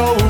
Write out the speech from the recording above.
go